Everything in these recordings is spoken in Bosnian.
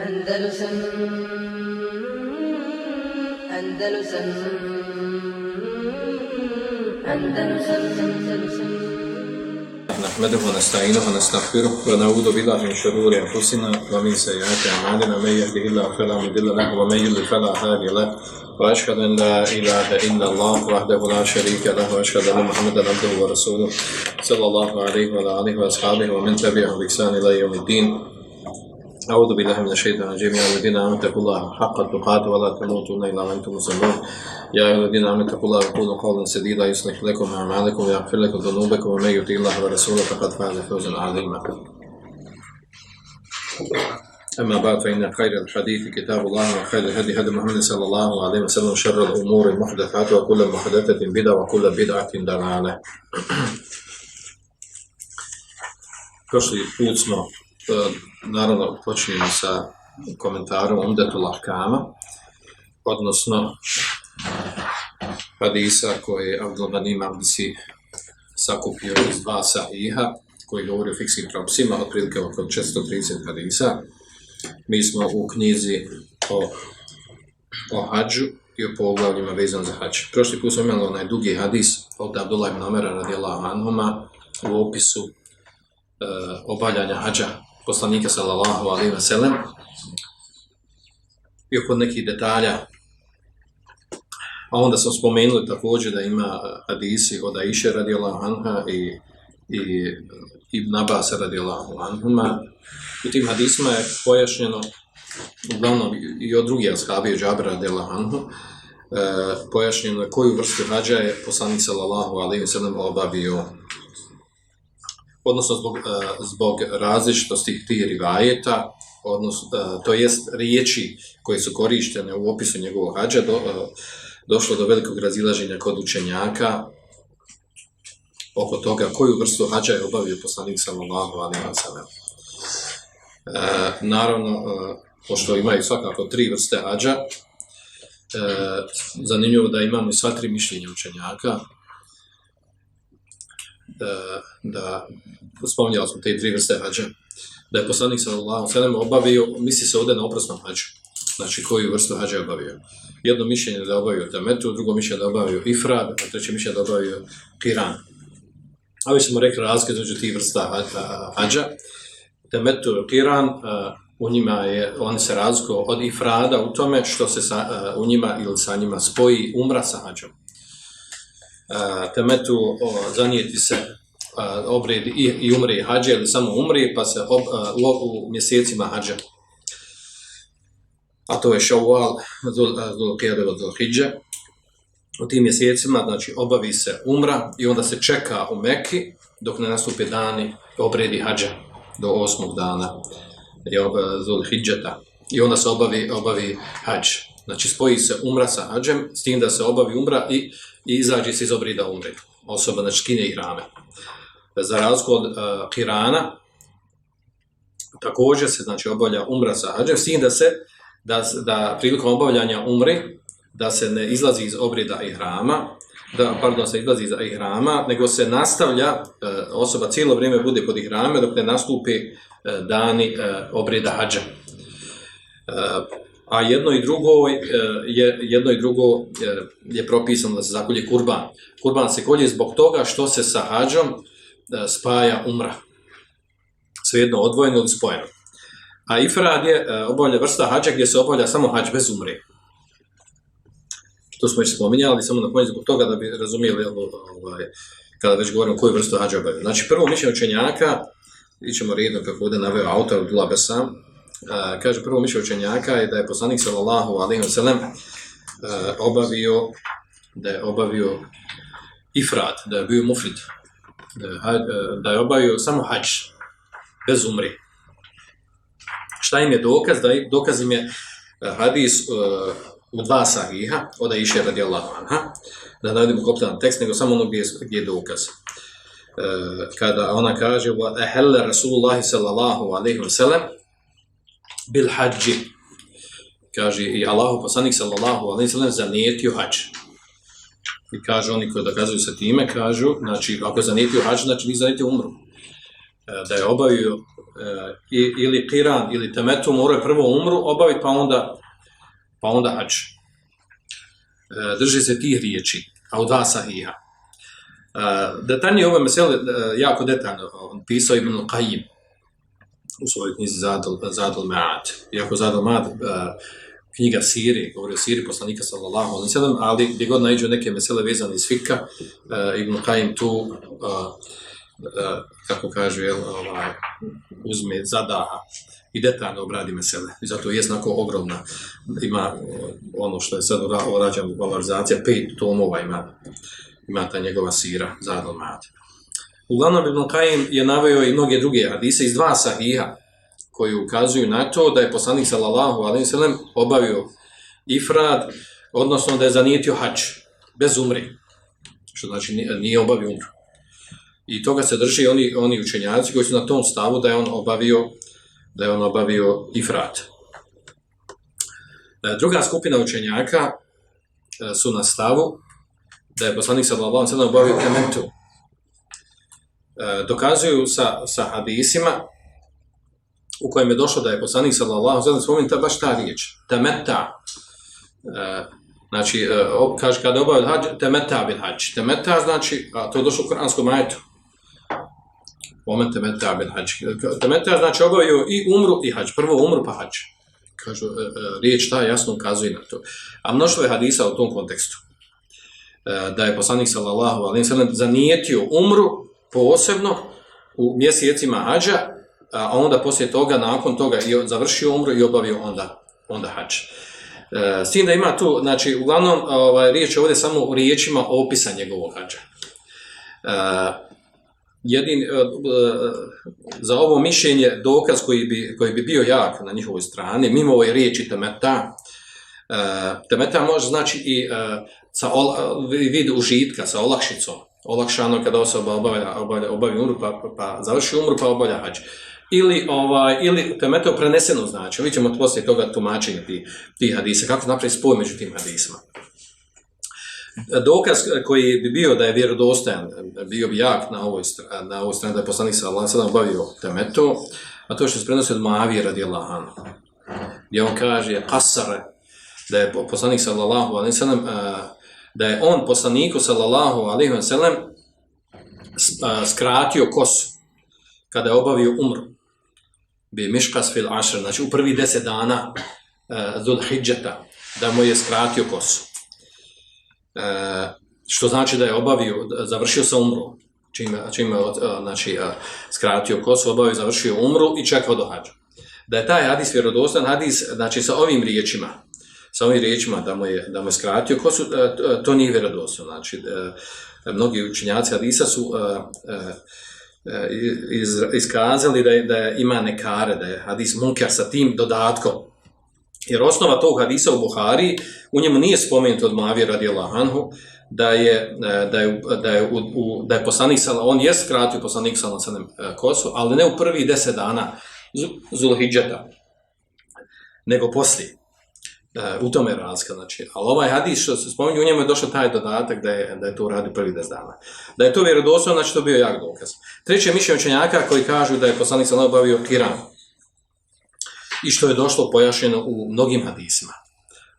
Andalusam Andalusam Andalusam Andalusam نحمده ونستعينه ونستغفره ونعوذ بالله من شرور أنفسنا ومن سيئات أعمالنا. من يهده الله فلا مضل له ومن يضلل فلا هادي له. وأشهد أن لا إله إلا الله وحده لا شريك له. وأشهد أن محمدا عبده ورسوله صلى الله عليه وعلى آله وأصحابه ومن تبعهم بإحسان إلى يوم الدين. أعوذ بالله من الشيطان الرجيم. يا الذين آمنوا اتقوا الله حق تقاته ولا تموتن إلا وأنتم مسلمون. يا أيها الذين آمنوا اتقوا الله وقولوا قولا سديدا يصلح لكم أعمالكم ويغفر لكم ذنوبكم. ومن يطع الله ورسوله فقد فاز فوزا عظيما. أما بعد فإن خير الحديث كتاب الله وخير الهدي هدي محمد صلى الله عليه وسلم. وشر الأمور المحدثات وكل محدثة بدعة وكل بدعة ضلالة. Prošli put smo E, naravno počinjemo sa komentarom Umdetul Ahkama, odnosno hadisa koje je Abdelbanim Abdisi sakupio iz dva sahiha, koji govori o fiksnim propisima, otprilike oko 430 hadisa. Mi smo u knjizi o, o hađu i o poglavljima vezan za hađ. Prošli put smo imali onaj dugi hadis od Abdullah ibn Omera radijallahu anhuma u opisu e, obavljanja hađa poslanika sallallahu alaihi wa sallam i oko nekih detalja. A onda smo spomenuli također da ima eh, hadisi od Aisha radijallahu anha i, i eh, Ibn Abbas radijallahu anhuma. U tim hadisima je pojašnjeno uglavnom i od drugih ashabija Džabra radijallahu anhu e, pojašnjeno koju vrstu hađa je poslanik sallallahu alaihi wa sallam obavio odnosno zbog, e, zbog različitosti tih rivajeta, odnosno, e, to jest riječi koje su korištene u opisu njegovog hađa, do, e, došlo do velikog razilaženja kod učenjaka oko toga koju vrstu hađa je obavio poslanik sallallahu alaihi wa sallam. Naravno, pošto imaju svakako tri vrste hađa, e, zanimljivo da imamo i sva tri mišljenja učenjaka, da, da spominjali smo te tri vrste hađa, da je poslanik sallallahu sallam obavio, misli se ovdje na oprosnom hađu, znači koju vrstu hađa je obavio. Jedno mišljenje da obavio temetu, drugo mišljenje da obavio ifrad, a treće mišljenje da obavio kiran. A već smo rekli razlike između tih vrsta hađa. Temetu i kiran, u njima je, oni se razlikuju od ifrada u tome što se sa, u njima ili sa njima spoji umra sa hađom temetu o, zanijeti se a, obred i, i umre i hađe ili samo umri pa se ob, a, u, u mjesecima hađa. A to je šaual, zul kjede od. U tim mjesecima znači, obavi se umra i onda se čeka u Mekki dok ne nastupe dani obredi hađa do osmog dana je zul. I onda se obavi, obavi hađa. Znači spoji se umra sa hađem, s tim da se obavi umra i i izađe se iz obrida umre. Osoba znači skine i hrame. Za razliku od uh, kirana, također se znači obavlja umra sa hađem, s tim da se, da, da prilikom obavljanja umre, da se ne izlazi iz obrida i hrama, da, pardon, se izlazi iz ihrama, nego se nastavlja, e, osoba cijelo vrijeme bude pod ihrame dok ne nastupi e, dani obreda obrida hađa. A jedno i drugo je jedno i drugo e, je propisano da se zakolje kurban. Kurban se kolje zbog toga što se sa hađom e, spaja umra. Svejedno odvojeno ili spojeno. A ifrad je e, obavlja vrsta hađa gdje se obavlja samo hađ bez umre. To smo već spominjali, samo na konju zbog toga da bi razumijeli ovaj, kada već govorimo koju vrstu hađa obavlja. Znači prvo mišljenje učenjaka, ićemo redno kako ovdje naveo autor Abdullah Besam, Uh, kaže prvo mišlje učenjaka je da je poslanik sallallahu alejhi ve sellem uh, obavio da je obavio ifrat, da je bio mufrid, da je, uh, da je obavio samo hadž bez umri. Šta im je dokaz? Da je, dokaz im je hadis uh, u dva sahiha, od Aisha radijallahu anha, da ne vidimo koptan tekst, nego samo ono gdje, gdje je dokaz. Uh, kada ona kaže wa ahalla rasulullah sallallahu alejhi ve sellem bil hađi. Kaže i Allahu poslanik sallallahu alaihi sallam zanijetio hađ. I kaže oni koji dokazuju sa time, kažu, znači ako zanijetio hađ, znači vi zanijetio umru. E, da je obavio e, ili kiran ili temetu mora prvo umru obaviti pa onda pa onda hač. E, drži se tih riječi, a u dva sahiha. E, detaljnije ove mesele, jako detaljno, on pisao Ibn Qajim, u svojoj knjizi Zadal, Zadal Ma'at. Iako Zadal Ma'at, e, knjiga Siri, govori o Siri poslanika sallallahu alaihi sallam, ali gdje god najđu neke mesele vezane iz fika, e, Ibn Qaim tu, e, e, kako kaže, jel, ovaj, uzme zadaha i detaljno obradi mesele. I zato je znako ogromna. Ima ono što je sad urađena valorizacija, pet tomova ima, ima ta njegova sira, zadal Maat. Uglavnom, Ibn Kajim je naveo i mnoge druge hadise iz dva sahiha, koji ukazuju na to da je poslanik sallallahu alaihi sallam obavio ifrad, odnosno da je zanijetio hač, bez umri, što znači nije obavio umru. I toga se drži oni, oni učenjaci koji su na tom stavu da je on obavio da je on obavio ifrat. E, druga skupina učenjaka e, su na stavu da je poslanik sallallahu alejhi ve sellem obavio kementu, E, dokazuju sa, sa hadisima u kojem je došlo da je poslanik sallallahu alejhi ve sellem spomenuta baš ta riječ, temeta. E, znači, e, kaže kada obavio hađ, temeta bil hađ. Temeta znači, a to je došlo u kuranskom ajetu, Omen temeta bil hađ. Temeta znači obavio i umru i hađ. Prvo umru pa hađ. Kažu, e, e, riječ ta jasno ukazuje na to. A mnoštvo je hadisa u tom kontekstu. E, da je poslanik sallallahu alaihi sallam zanijetio umru posebno u mjesecima hađa, a onda poslije toga, nakon toga, i završio umru i obavio onda, onda hađ. E, s tim da ima tu, znači, uglavnom, ovaj, riječ je ovdje samo u riječima opisa njegovog hađa e, jedin, uh, za ovo mišljenje dokaz koji bi, koji bi bio jak na njihovoj strani, mimo ove riječi temeta, uh, temeta može znači i sa ol, vid užitka, sa olakšicom, olakšano kada osoba obavlja, obavlja, obavlja umru, pa, pa, završi umru, pa obavlja hađ. Ili, ovaj, ili temeta preneseno znači, vidjet ćemo poslije toga tumačenje tih ti hadisa, kako napraviti spoj među tim hadisima dokaz koji bi bio da je vjerodostojan, bio bi jak na ovoj strani, na ovoj strani da je poslanik sa Allah sada obavio temeto, a to što se prenosi od Moavije radi Allah. Gdje on kaže, kasare, da je poslanik sallallahu alaihi sallam, da je on poslaniku sallallahu alaihi sellem skratio kosu kada je obavio umru. Bi miškas fil ašr, znači u prvi deset dana e, uh, Dhul Hidžeta, da mu je skratio kosu. Uh, što znači da je obavio, završio sa umru, čime, čime uh, znači, skratio kosu, obavio, završio umru i čekao do hađa. Da je taj hadis vjerodostan hadis, znači sa ovim riječima, sa ovim riječima da mu je, da mu je skratio ko su, e, e, to nije vjerodostojno. Znači, e, mnogi učinjaci hadisa su iz, iskazali da, je, da je ima nekare, da je hadis munker sa tim dodatkom, Jer osnova tog hadisa u Buhari, u njemu nije spomenuto od Mavi radi Allahanhu, da je, da je, da je, u, u, da je poslanik Salam, on je skratio poslanik Salam sa kosu, ali ne u prvi deset dana Zulhidžeta, nego poslije. E, u tome je razlika, znači. Ali ovaj hadis što se spominje, u njemu je došao taj dodatak da je, da je to uradio prvi deset dana. Da je to vjerodostojno, znači to bio jak dokaz. Treće mišljenje učenjaka koji kažu da je poslanik se obavio kiram. i što je došlo pojašeno u mnogim hadisima.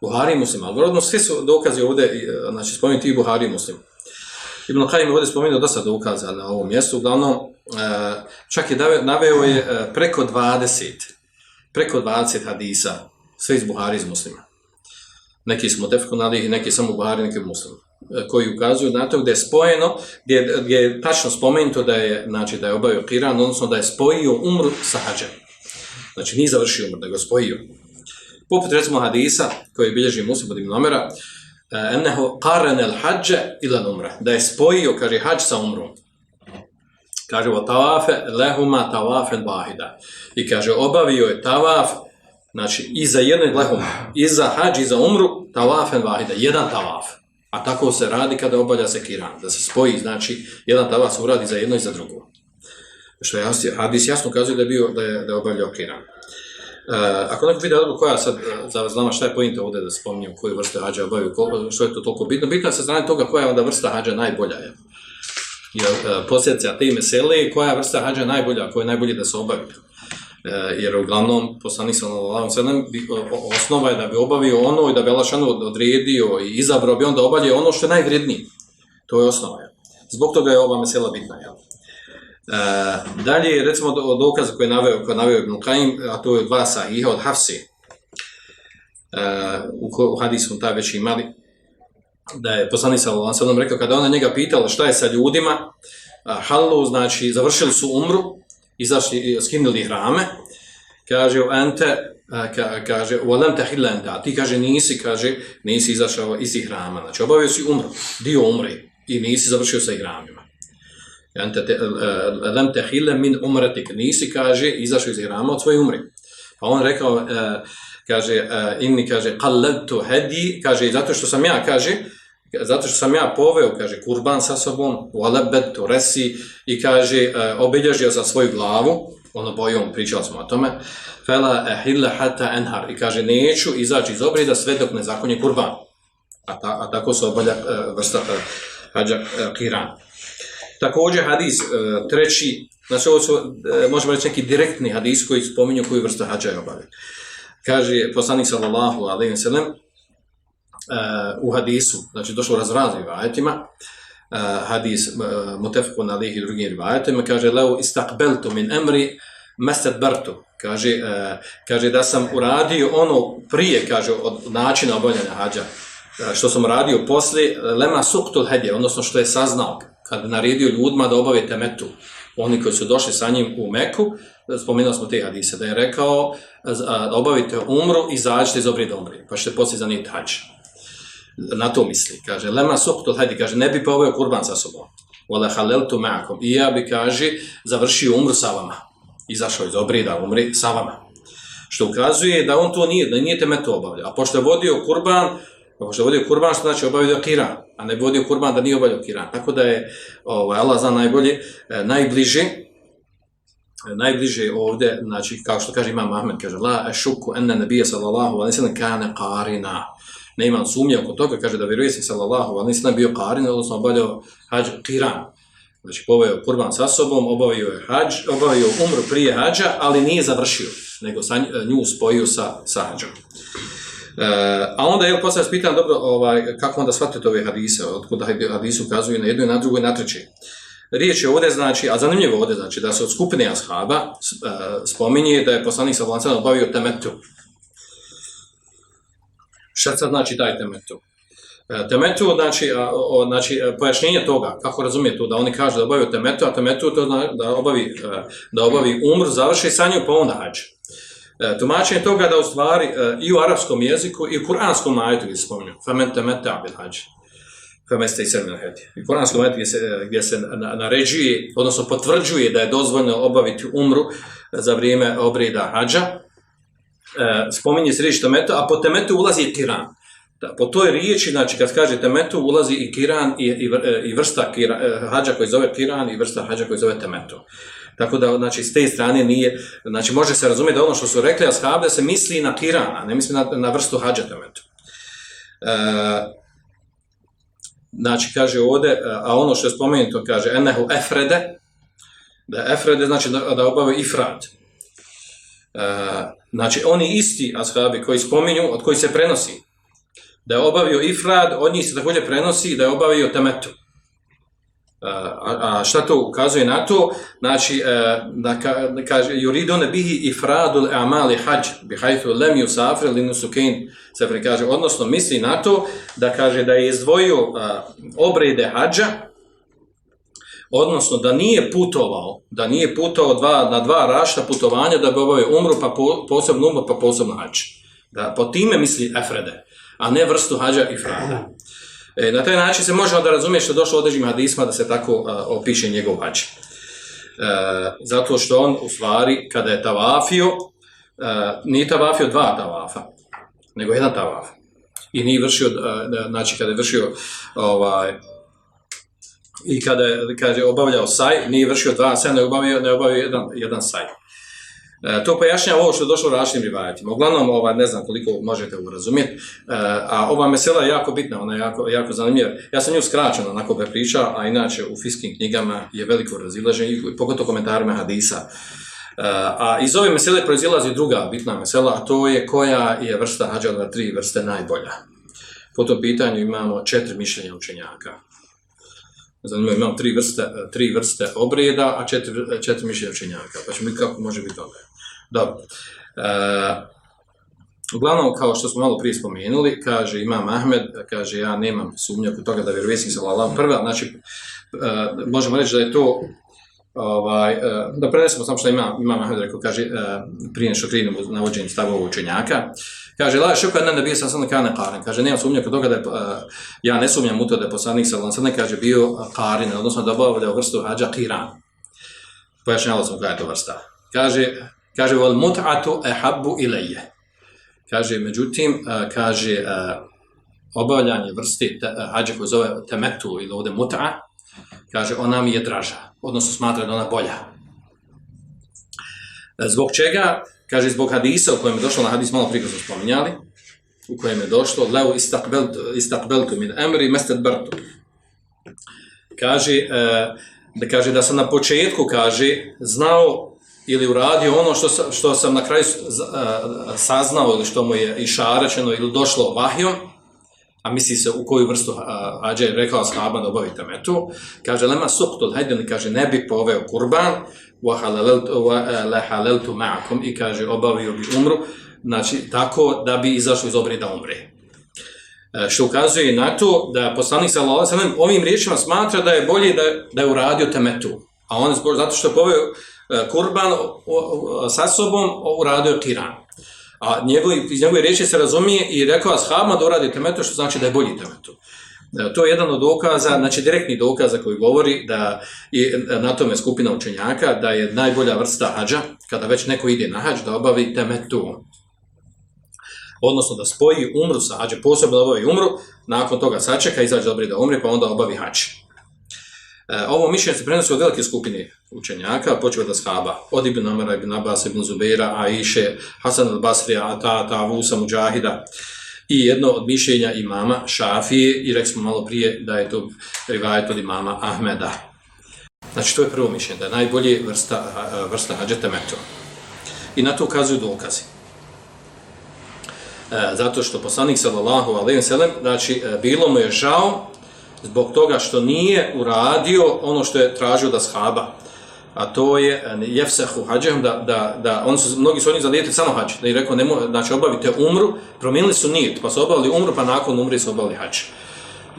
Buhari i Muslim, ali vrodno svi su dokazi ovdje, e, znači spomenuti i Buhari i Muslim. Ibn Khaim je ovdje spomenuo dosta dokaza na ovom mjestu, uglavnom e, čak je naveo je e, preko 20, preko 20 hadisa, sve iz Buhari iz Muslima. Neki smo defkonali i neki samo Buhari, neki Muslim e, koji ukazuju na to gdje je spojeno, gdje, gdje je tačno spomenuto da je, znači, da je obavio kiran, odnosno da je spojio umru sa hađem. Znači nije završio umr, ga spojio. Poput recimo hadisa koji bilježi muslim od ibn Omera, e, enneho karen el hađe ilan umra. Da je spojio, kaže, hađ sa umrom. Kaže, o tavafe lehuma tavafen bahida. I kaže, obavio je tavaf, znači, i za jedne lehom, i za hađ, i za umru, tavafen vahida, jedan tavaf. A tako se radi kada obavlja se kiran, da se spoji, znači, jedan tavaf se uradi za jedno i za drugo što je hadis jasno kazuje da je bio da je, da je obavljao kiran. Uh, ako neko vidi odbu koja sad, e, za vas znamo šta je pojenta ovdje da spominjem koju vrstu hađa obavio, što je to toliko bitno, bitno je sa strane toga koja je onda vrsta hađa najbolja je. Jer uh, e, posljedica te mesele koja je vrsta hađa najbolja, koja je najbolje da se obavi. E, jer uglavnom poslanik sallallahu alejhi ve osnova je da bi obavio ono i da bi Allah odredio i izabrao bi onda obavio ono što je najvrednije. To je osnova. jel. Zbog toga je ova mesela bitna. Jel? E, dalje, recimo, do- od dokaza koje je naveo, koje je naveo Ibn Qaim, a to je od dva sahiha, od Hafsi, e, u, ko, u hadisu ta taj već imali, da je poslanik sallallahu alejhi ve rekao kada ona njega pitala šta je sa ljudima, a, halu, znači završili su umru, izašli i skinuli hrame, kaže ente a, ka, kaže walam tahilla anta ti kaže nisi kaže nisi izašao iz ihrama znači obavio si umru dio umri i nisi završio sa ihramima ente te, uh, te tahilla min umratik nisi kaže izašao iz ihrama od svoje umri. pa on rekao uh, kaže uh, inni kaže qalladtu hadi kaže zato što sam ja kaže zato što sam ja poveo, kaže, kurban sa sobom, u alebetu resi, i kaže, uh, obilježio za svoju glavu, ono bojom, pričali smo o tome, fela ehille hata enhar, i kaže, neću izaći iz obreda sve dok ne zakonje kurban. A, ta, a tako se obalja e, vrsta e, hađa e, kiran. Također hadis e, treći, znači ovo su, e, možemo reći neki direktni hadis koji spominju koju vrstu hađa je obavlja. Kaže poslanik sallallahu alaihi wa sallam, uh, u hadisu, znači došlo u razraznim rivajetima, uh, hadis e, uh, mutafakun alejhi i drugim rivajetima kaže leo istakbeltu min amri bertu, kaže uh, kaže da sam uradio ono prije kaže od načina obavljanja hadža uh, što sam radio posle lema suktul hadje odnosno što je saznao kad naredio ljudima da obave temetu oni koji su došli sa njim u Meku, spomenuli smo te hadise, da je rekao da obavite umru i izađite iz obrida umri, pa ćete poslije zanijeti hađa. Na to misli, kaže, lema suktul hajdi, kaže, ne bi poveo kurban sa sobom, wala haleltu ma'akum, i ja bi, kaže, završio umru sa vama, izašao iz obrida umri sa vama. Što ukazuje da on to nije, da nije teme to obavljao. A pošto je vodio kurban, pošto je vodio kurban, što znači obavio kiran, a ne vodio kurban da nije obavio kiran. Tako da je, ovaj, Allah zna najbolje, eh, najbliže, e, najbliže ovdje, znači, kao što kaže Imam Ahmed, kaže, la ešuku enne nebija sallallahu alaihi sallam kane qarina. Ne imam sumnje oko toga, kaže da vjeruje se sallallahu alaihi sallam bio qarin, odnosno obavljao hađ kiran. Znači, poveo kurban sa sobom, obavio je hađ, obavio umru prije hađa, ali nije završio, nego sa nju spojio sa, sa hađom. E, a onda je poslije pitan dobro ovaj kako onda shvatite ove hadise otkud hadise ukazuju na jedno i na drugo i na treće riječ je ovdje znači a zanimljivo ovdje znači da se od skupine ashaba e, spominje da je poslanik sa vlancem obavio temetu šta sad znači taj temetu? E, temetu znači o, znači e, pojašnjenje toga kako razumije to da oni kažu da obavio temetu a temetu to znači da obavi e, da obavi umr završi sa njom pa onda hađ. Tumačenje toga da u stvari i u arapskom jeziku i u kuranskom ajetu gdje se spominju. Famen temeta bil hađ. Ste i sedmina hedi. I u kuranskom ajetu gdje se, gdje se naređuje, odnosno potvrđuje da je dozvoljno obaviti umru za vrijeme obreda hađa, E, spominje se riječ temetu, a po temetu ulazi i kiran. Da, po toj riječi, znači kad kaže temetu, ulazi i kiran i, i, e, i vrsta kira, e, hađa koji zove kiran i vrsta hađa koji zove temetu. Tako da, znači, s te strane nije, znači, može se razumjeti da ono što su rekli ashabi, da se misli na kirana, ne misli na, na vrstu hađa temetu. E, znači, kaže ovdje, a ono što je spomenuto, kaže, enehu efrede, da efrede znači da, da obave ifrad. E, znači, oni isti ashabi koji spominju, od koji se prenosi, da je obavio ifrad, od njih se također prenosi da je obavio temetu. E, a, a šta to ukazuje na to? Znači, e, da, ka, da kaže, yuridone bihi ifradul amali hađ, bihajtu lem yusafir linu sukein, se prikaže, odnosno misli na to da kaže da je izdvojio a, obrede hađa, odnosno da nije putovao, da nije putovao dva, na dva rašta putovanja da bi obavio umru, pa po, posebno umru, pa posebno hađ. Da, po time misli efrede, a ne vrstu hađa i frada. E, na taj način se možemo da razumije što je došlo određenim hadisma da se tako a, opiše njegov hađ. E, zato što on u stvari kada je tavafio, a, nije tavafio dva tavafa, nego jedan tavaf. I nije vršio, a, znači kada je vršio ovaj, i kada je, kada je obavljao saj, nije vršio dva saj, ne obavio, ne obavio jedan, jedan saj. E, to pojašnjava ovo što je došlo u različitim rivajetima. Uglavnom, ova, ne znam koliko možete ovo razumjeti, e, a ova mesela je jako bitna, ona je jako, jako zanimljiva. Ja sam nju skraćeno onako ga pričao, a inače u fiskim knjigama je veliko razilaženje, pogotovo komentarima hadisa. E, a iz ove mesele proizilazi druga bitna mesela, a to je koja je vrsta hađa od tri vrste najbolja. Po tom pitanju imamo četiri mišljenja učenjaka. Zanimljivo, imamo tri vrste, e, tri vrste obreda, a četiri, e, četiri mišljenja učenjaka. Pa ćemo vidjeti kako može biti onda. Dobro. E, uglavnom, kao što smo malo prije spomenuli, kaže Imam Ahmed, kaže ja nemam sumnje oko toga da vjerovjesnik sallallahu prva, znači e, možemo reći da je to ovaj, e, da prenesemo samo što ima, ima Ahmed rekao, kaže, e, prije što krenemo na vođenju stavova učenjaka, kaže, la šuka ne da sa sam kana karin, kaže, nema sumnja kod toga da je, uh, ja ne sumnjam u to da je poslanik sallam sallam, kaže, bio eh, karin, odnosno da obavlja u vrstu hađa kiran. Pojašnjalo sam kada je to vrsta. Kaže, kaže, vol mut'atu ehabbu ilaje. Kaže, međutim, uh, kaže, uh, obavljanje vrsti hađa koje zove temetu ili ovdje mut'a, kaže, ona mi je draža, odnosno smatra da ona bolja. Zbog čega? Kaže, zbog hadisa u kojem je došlo, na hadis malo prije smo spominjali, u kojem je došlo, leo istakbeltu min emri mestet brtu. Kaže, e, da kaže da sam na početku, kaže, znao ili uradio ono što sam, što sam na kraju e, saznao ili što mu je išaračeno ili došlo vahijom, a misli se u koju vrstu hađa je rekao ashaba da obavite metu, kaže, lema soktul hajdeni, kaže, ne bi poveo kurban, wa haleltu ma'akum, i kaže, obavio bi umru, znači, tako da bi izašao iz obreda umre. E, što ukazuje na to da poslanik sallallahu alejhi ve sellem ovim riječima smatra da je bolje da da je uradio temetu. A on zbog zato što je poveo e, kurban sa sobom uradio tiran. A njegovi, iz njegove riječi se razumije i rekao ashabima da uradi temetu, što znači da je bolji temetu. E, to je jedan od dokaza, znači direktni dokaza koji govori da je na tome skupina učenjaka, da je najbolja vrsta hađa, kada već neko ide na hađ, da obavi temetu. Odnosno da spoji umru sa hađe, posebno da obavi umru, nakon toga sačeka, izađe dobri da umri, pa onda obavi hađe. E, ovo mišljenje se prenosi od velike skupine učenjaka, počeo da shaba, od Ibn Amara, Ibn Abbas, Ibn Zubeira, Aiše, Hasan al-Basrija, Ata, Avusa, Mujahida i jedno od mišljenja imama Šafije i rekli smo malo prije da je to rivajet od imama Ahmeda. Znači to je prvo mišljenje, da je najbolje vrsta, vrsta hađeta meto. I na to ukazuju dokazi. E, zato što poslanik sallallahu alaihi wa sallam, znači e, bilo mu je žao zbog toga što nije uradio ono što je tražio da shaba, a to je e, jefsehu hađehom, da, da, da oni su, mnogi su oni zalijetili samo hađ, da je rekao, nemo, znači obavite umru, promijenili su nijet, pa su obavili umru, pa nakon umri su obavili hađ.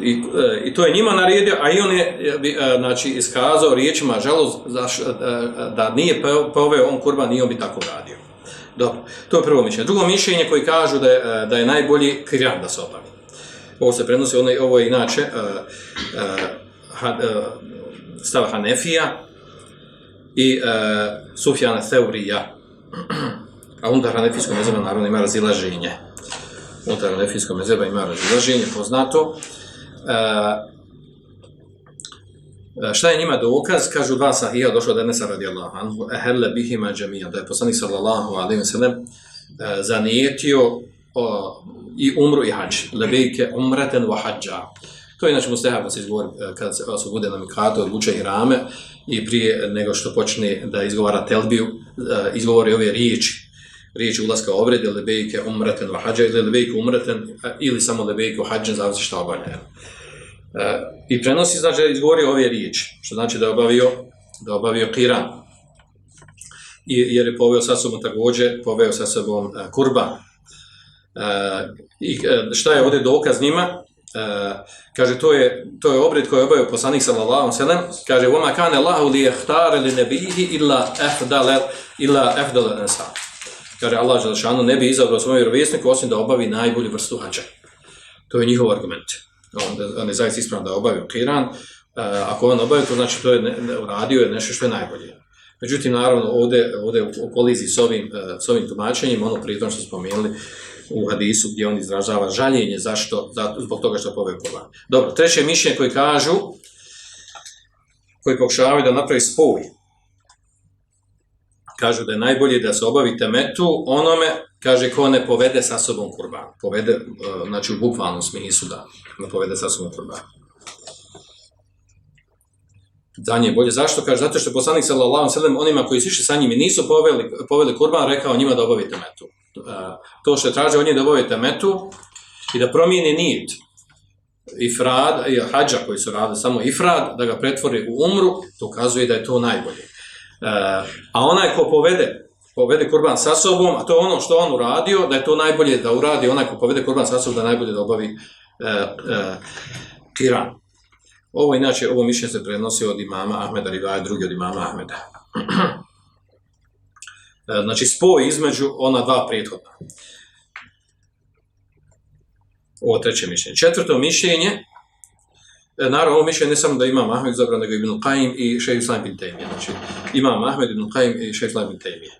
I, e, I to je njima naredio, a i on je e, znači, iskazao riječima žalost da, e, e, da nije poveo on kurban, nije on bi tako radio. Dobro, to je prvo mišljenje. Drugo mišljenje koji kažu da je, da je najbolji krijan da se obavi ovo se prenosi, ono, ovo je inače uh, uh, uh, stav Hanefija i uh, Sufjana Theurija. A unutar Hanefijskog mezeba naravno ima razilaženje. Unutar Hanefijskog mezeba ima razilaženje, poznato. Uh, Šta je njima dokaz? Kažu dva sahija, došlo da je Nesa radijallahu anhu, ehelle bihima džemija, da je poslanik sallallahu alaihi wa sallam zanijetio o, i umru i hađ. Lebejke umraten wa hađa. To je inače mustahab kad se izgovori, e, kad se, bude na mikatu, odluče i rame i prije nego što počne da izgovara telbiju, e, izgovori ove riječi riječi ulaska obred lebejke umraten wa hađa ili lebejke umraten, e, ili samo lebejke u hađa, zavisi šta obavlja. I prenosi znači da izgovori ove riječi, što znači da je obavio, da obavio kiran. I, jer je poveo sa sobom također, poveo sa sobom kurban. E, I e, šta je ovdje dokaz njima? Uh, kaže, to je, to je obred koji je obavio poslanik sallallahu sallam. Kaže, vama kane lahu li jehtare li nebihi illa ehdale, illa ehdale nesa. Kaže, Allah Želešanu ne bi izabrao svoj vjerovjesniku osim da obavi najbolju vrstu hađa. To je njihov argument. On, on je zaista ispravno da obavi kiran. Uh, ako on obavio, to znači to je ne, ne, je nešto što je najbolje. Međutim, naravno, ovdje, ovdje u koliziji s ovim, s ovim tumačenjem, ono pritom što spomenuli, u hadisu gdje on izražava žaljenje zašto, za, zbog toga što poveo kurban. Dobro, treće mišljenje koji kažu, koji pokušavaju da napravi spoj, kažu da je najbolje da se obavi temetu onome, kaže, ko ne povede sa sobom kurban. Povede, e, znači u bukvalnom smislu da ne povede sa sobom kurban. za nje bolje. Zašto? Kaže, zato što je poslanik sallallahu sallam onima koji su išli sa njim i nisu poveli, poveli kurban, rekao njima da obavite metu. To što je tražio od njih da obavite metu i da promijeni nit ifrad i hađa koji su radili samo ifrad, da ga pretvori u umru, to ukazuje da je to najbolje. E, a, onaj ko povede povede kurban sa sobom, a to je ono što on uradio, da je to najbolje da uradi onaj ko povede kurban sa sobom, da najbolje da obavi e, e, kiran. Ovo inače, ovo mišljenje se prenosi od imama Ahmeda Rivaja, drugi od imama Ahmeda. E, znači, spoj između ona dva prethodna. Ovo treće mišljenje. Četvrto mišljenje, e, naravno, ovo mišljenje ne samo da imam Ahmed zabran, nego Ibn Qaim i Šeji Islam bin Tejmije. Znači, imam Ahmed, Ibn Qaim i Šeji Islam bin Tejmije.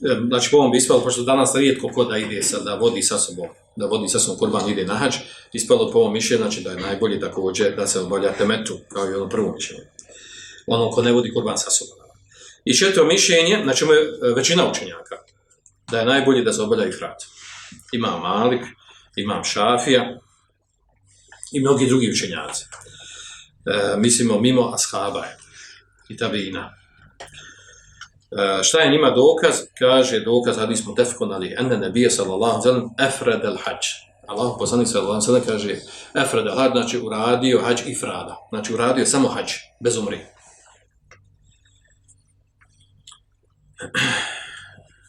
E, znači, po ovom bi ispalo, pošto danas rijetko ko da ide sa, da vodi sa sobom, da vodi sa sobom kurban, ide na hađ, ispalo po ovom mišljenju, znači da je najbolje također da se obavlja temetu, kao i ono prvo mišljenje. Ono ko ne vodi kurban sa sobom. I četvrto mišljenje, znači je većina učenjaka, da je najbolje da se obavlja ifrat. Imam Malik, imam Šafija i mnogi drugi učenjaci. E, mislimo mimo Ashaba i Tabina. E, šta je njima dokaz? Kaže dokaz, hadis mu tefkon ali ene nebije sallallahu sallam efred el hađ. Allah poslanik sallallahu sallam kaže efred el hađ, znači uradio hađ i frada. Znači uradio samo hađ, bez umri.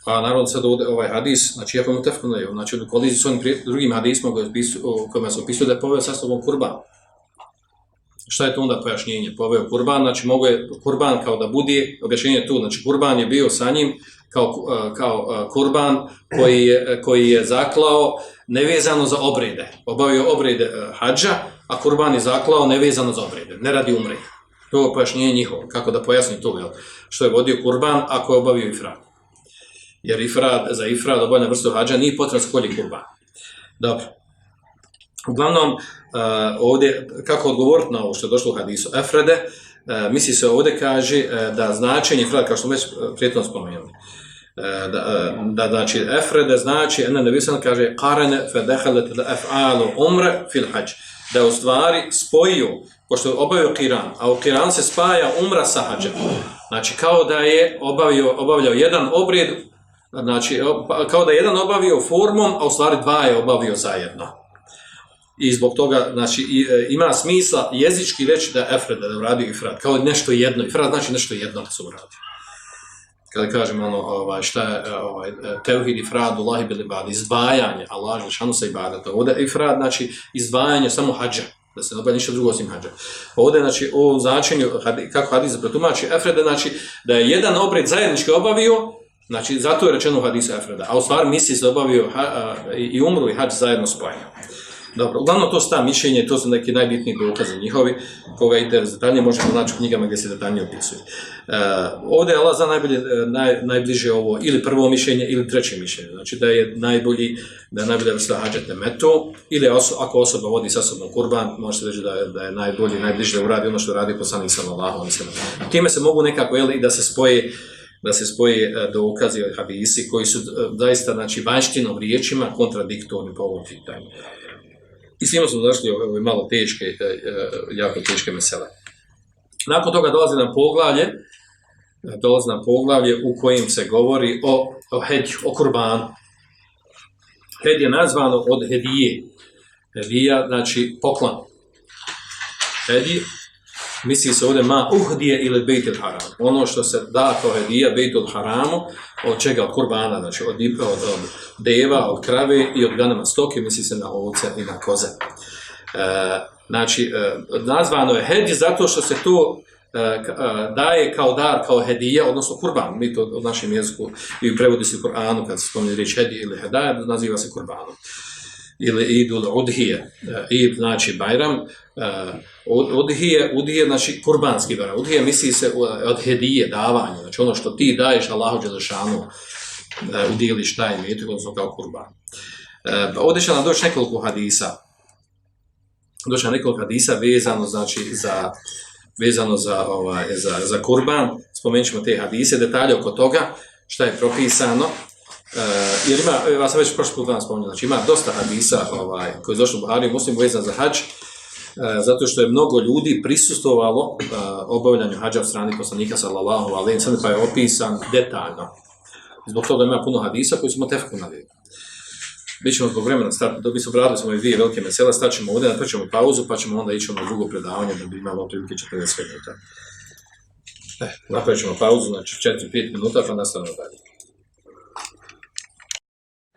Pa naravno sad ovdje ovaj hadis, znači ja mu tefkon je, znači u koliziji s onim drugim hadismom kojima se opisuje da je poveo sa sobom kurban. Šta je to onda pojašnjenje? Poveo kurban, znači mogu je kurban kao da budi, objašnjenje tu, znači kurban je bio sa njim kao, kao kurban koji je, koji je zaklao nevezano za obrede. Obavio obrede hađa, a kurban je zaklao nevezano za obrede, ne radi umre. To pojašnjenje njihovo, kako da pojasni to, jel? što je vodio kurban ako je obavio ifrad. Jer ifrad, za ifrad obavljena vrstu hađa nije potrebno skolji kurban. Dobro. Uglavnom, uh, ovdje, kako odgovoriti na ovo što je došlo u hadisu Efrede, uh, misli se ovdje kaže uh, da značenje ifrad, kao što smo već prijetno spomenuli, da, da znači Efrede znači, ena nevisan kaže, karene fe dehalet da ef'alu umre fil hađ, da u stvari spojio, pošto je obavio kiran, a u kiran se spaja umra sa hađa. Znači, kao da je obavio, obavljao jedan obred, znači, pa, kao da je jedan obavio formom, a u stvari dva je obavio zajedno. I zbog toga, znači, e, ima smisla jezički reći da Efred, da uradi Ifrad, kao nešto jedno. Ifrad znači nešto jedno da se uradio. Kada kažemo ono, ovaj, šta je e, ovaj, e, teuhid Ifrad, Allah bil ibad, izdvajanje, Allah, šanu sa ibadata. Ovdje Ifrad znači izdvajanje samo hađa, da se ne obavlja ništa drugo osim hađa. Ovdje, znači, u značenju, kako hadis pretumači, Efreda, znači, da je jedan obred zajednički obavio, znači, zato je rečeno u hadisu Efreda, a u stvari misli se obavio ha, a, i umru i hađ zajedno spojeno. Dobro, uglavnom to su ta mišljenje, to su neki najbitniji dokazi njihovi, koga ide detaljnije, možemo naći u knjigama gdje se detaljnije opisuje. Uh, ovdje je Allah za najbolje, e, naj, najbliže ovo, ili prvo mišljenje, ili treće mišljenje. Znači da je najbolji, da je najbolje vrsta hađete metu, ili oso, ako osoba vodi sa sobom kurban, možete reći da je, da je najbolji, najbliže da uradi ono što radi poslanik sallallahu alaihi sallam. Time se mogu nekako, jel, i da se spoje da se spoje e, dokazi od hadisi koji su e, zaista znači vanštinom riječima kontradiktorni po ovom pitanju. I svima smo došli ove malo teške, e, e, jako teške mesele. Nakon toga dolazi nam poglavlje, e, dolazi nam poglavlje u kojem se govori o, o hedju, o kurbanu. Hed je nazvano od hedije. Hedija, znači poklon. Hedije, misli se ovdje ma uhdije ili bejtil haram. Ono što se da kao hedija bejtil haramu, od čega? Od kurbana, znači od, od, od deva, od krave i od ganama stoke, misli se na ovce i na koze. E, znači, e, nazvano je hedij zato što se to e, e, daje kao dar, kao hedija, odnosno kurban. Mi to od našem jeziku i prevodi se u Kur'anu, kad se spomni riječ hedij ili hedaja, naziva se kurbanom ili idul udhije. E, I znači Bajram, e, udhije, udhije znači kurbanski Bajram. Udhije misli se od hedije, davanje, znači ono što ti daješ Allahu Đelešanu, e, udijeliš taj metak, odnosno kao kurban. Ovdje će nam doći nekoliko hadisa. Doći nam nekoliko hadisa vezano, znači, za vezano za, ovaj, za, za kurban. Spomenut ćemo te hadise, detalje oko toga, šta je propisano, Uh, jer ima, ja sam već prošli put vam spominjao, znači ima dosta hadisa ovaj, koji je došlo u Buhari, muslim vezan za hađ, e, zato što je mnogo ljudi prisustovalo uh, e, obavljanju hađa od strani poslanika sallallahu alaihi ve pa je opisan detaljno. Zbog toga ima puno hadisa koji smo tefku navijeli. Mi ćemo zbog vremena stati, da bi se obradili smo i dvije velike mesele, staćemo ovdje, napraćemo pauzu, pa ćemo onda ići na ono drugo predavanje, da bi imalo otprilike 40 minuta. E, napravit pauzu, znači 4-5 minuta, pa nastavimo dalje.